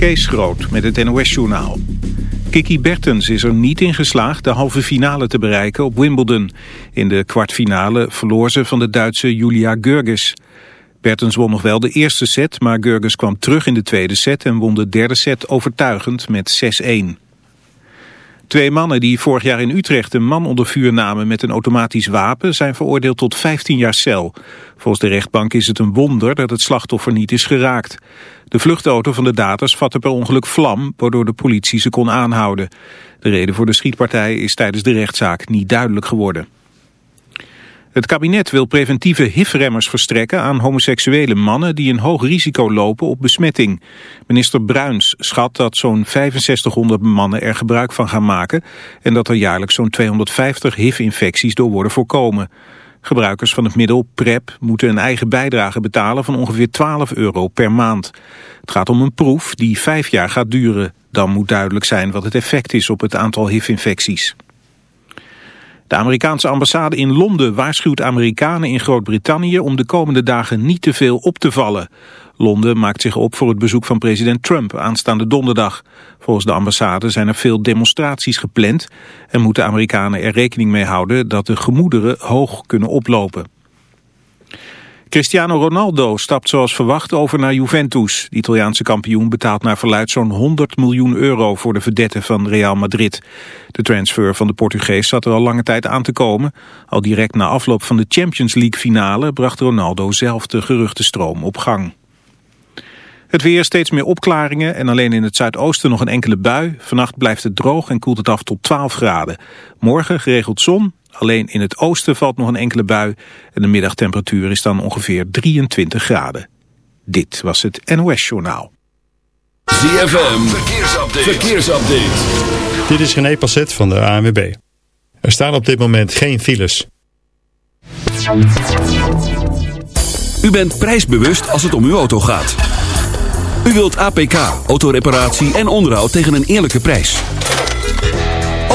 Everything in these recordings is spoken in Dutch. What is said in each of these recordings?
Kees Groot met het NOS-journaal. Kiki Bertens is er niet in geslaagd de halve finale te bereiken op Wimbledon. In de kwartfinale verloor ze van de Duitse Julia Görges. Bertens won nog wel de eerste set, maar Görges kwam terug in de tweede set... en won de derde set overtuigend met 6-1. Twee mannen die vorig jaar in Utrecht een man onder vuur namen met een automatisch wapen zijn veroordeeld tot 15 jaar cel. Volgens de rechtbank is het een wonder dat het slachtoffer niet is geraakt. De vluchtauto van de daders vatte per ongeluk vlam, waardoor de politie ze kon aanhouden. De reden voor de schietpartij is tijdens de rechtszaak niet duidelijk geworden. Het kabinet wil preventieve HIV-remmers verstrekken aan homoseksuele mannen die een hoog risico lopen op besmetting. Minister Bruins schat dat zo'n 6500 mannen er gebruik van gaan maken en dat er jaarlijks zo'n 250 HIV-infecties door worden voorkomen. Gebruikers van het middel PrEP moeten een eigen bijdrage betalen van ongeveer 12 euro per maand. Het gaat om een proef die vijf jaar gaat duren. Dan moet duidelijk zijn wat het effect is op het aantal HIV-infecties. De Amerikaanse ambassade in Londen waarschuwt Amerikanen in Groot-Brittannië om de komende dagen niet te veel op te vallen. Londen maakt zich op voor het bezoek van president Trump aanstaande donderdag. Volgens de ambassade zijn er veel demonstraties gepland en moeten Amerikanen er rekening mee houden dat de gemoederen hoog kunnen oplopen. Cristiano Ronaldo stapt zoals verwacht over naar Juventus. De Italiaanse kampioen betaalt naar verluid zo'n 100 miljoen euro voor de verdette van Real Madrid. De transfer van de Portugees zat er al lange tijd aan te komen. Al direct na afloop van de Champions League finale bracht Ronaldo zelf de geruchtenstroom op gang. Het weer steeds meer opklaringen en alleen in het zuidoosten nog een enkele bui. Vannacht blijft het droog en koelt het af tot 12 graden. Morgen geregeld zon, alleen in het oosten valt nog een enkele bui. En de middagtemperatuur is dan ongeveer 23 graden. Dit was het NOS Journaal. ZFM, verkeersupdate. verkeersupdate. Dit is René Passet van de ANWB. Er staan op dit moment geen files. U bent prijsbewust als het om uw auto gaat. U wilt APK, autoreparatie en onderhoud tegen een eerlijke prijs.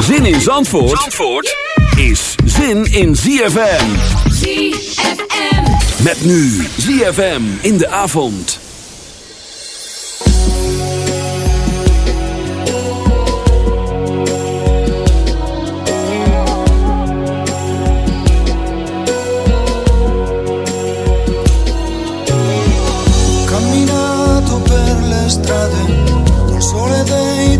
Zin in Zandvoort, Zandvoort is zin in ZFM. ZFM. Met nu ZFM in de avond. Camminato per le strade, Soledad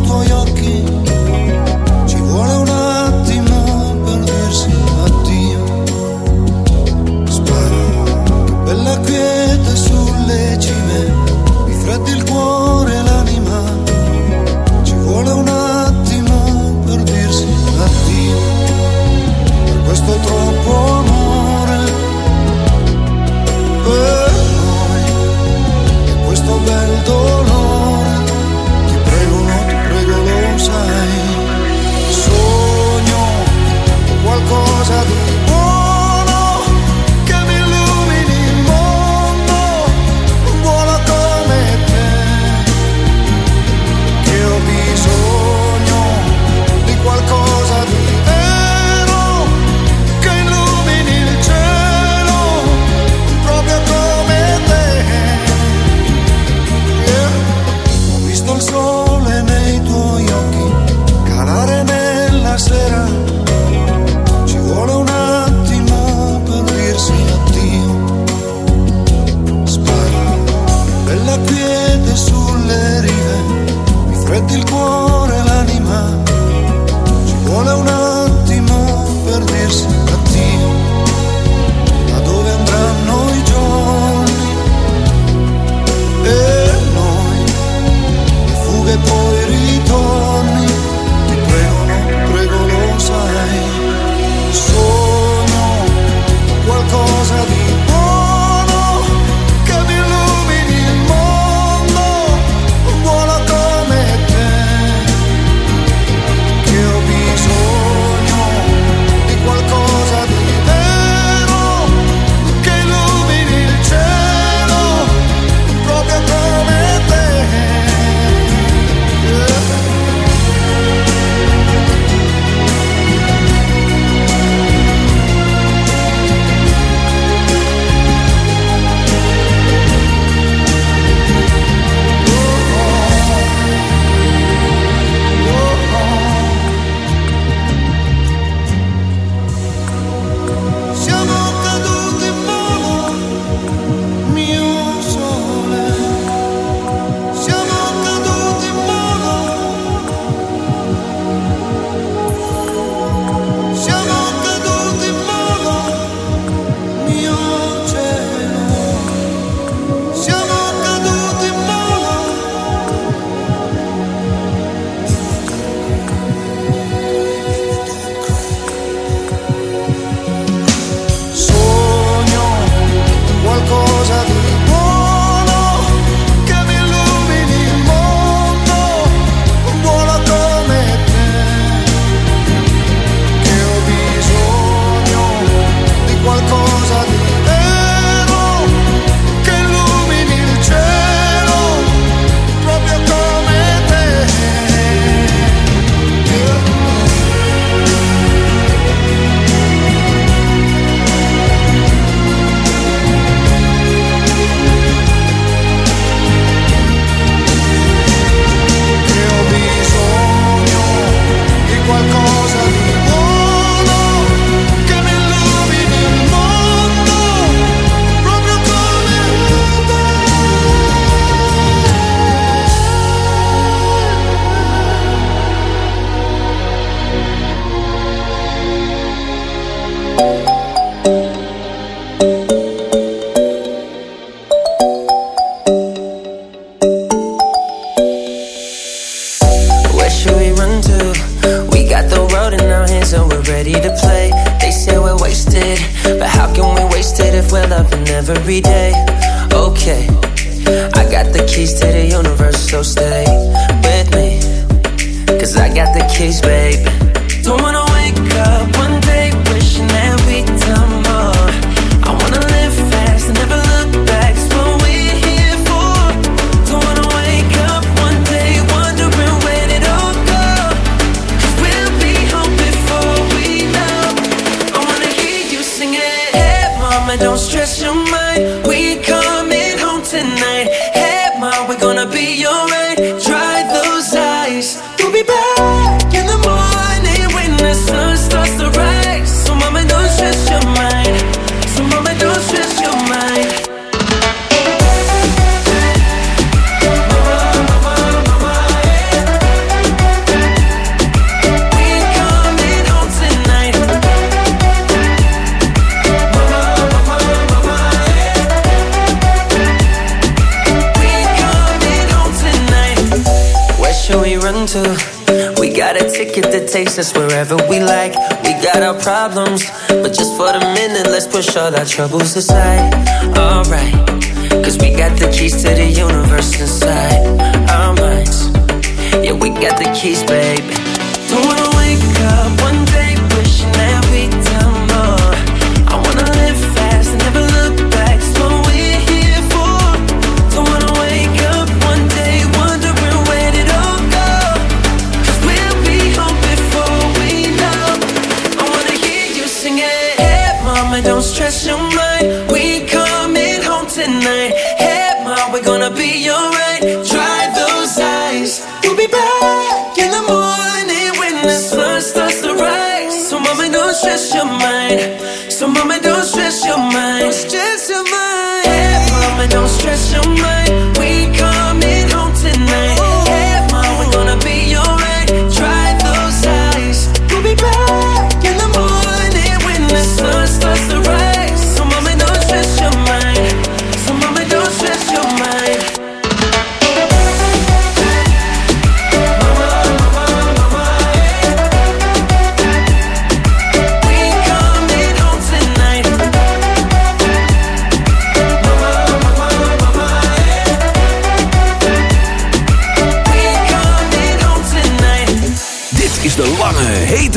troubles aside bless mind. We coming home tonight.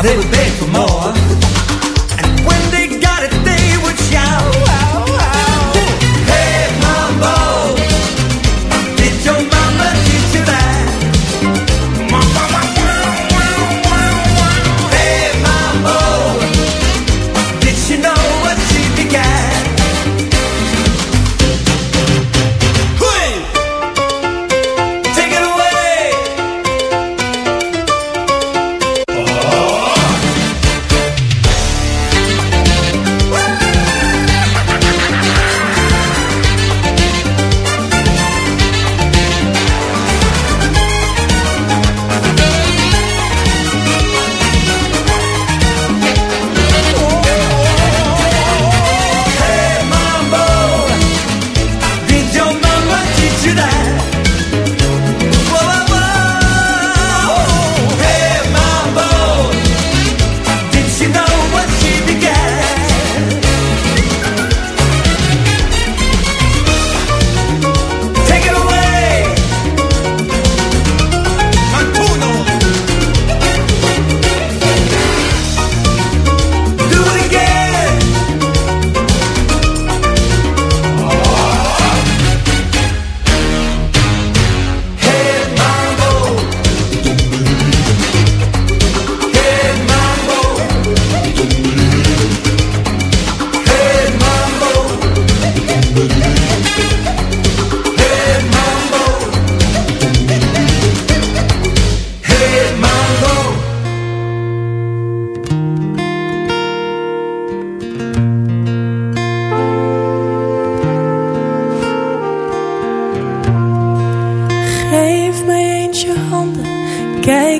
I never begged for more.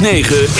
106.9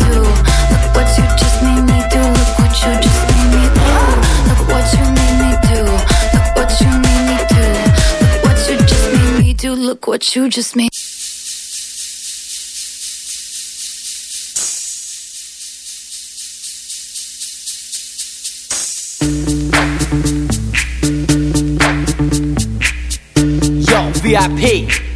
Look what you just made. Yo, VIP.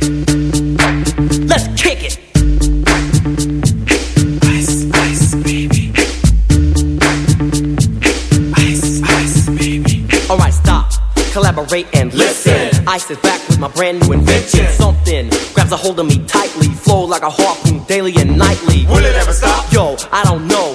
Ice is back with my brand new invention. Something grabs a hold of me tightly. Flow like a harpoon daily and nightly. Will it ever stop? Yo, I don't know.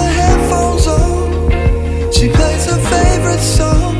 her headphones on. She plays her favorite song.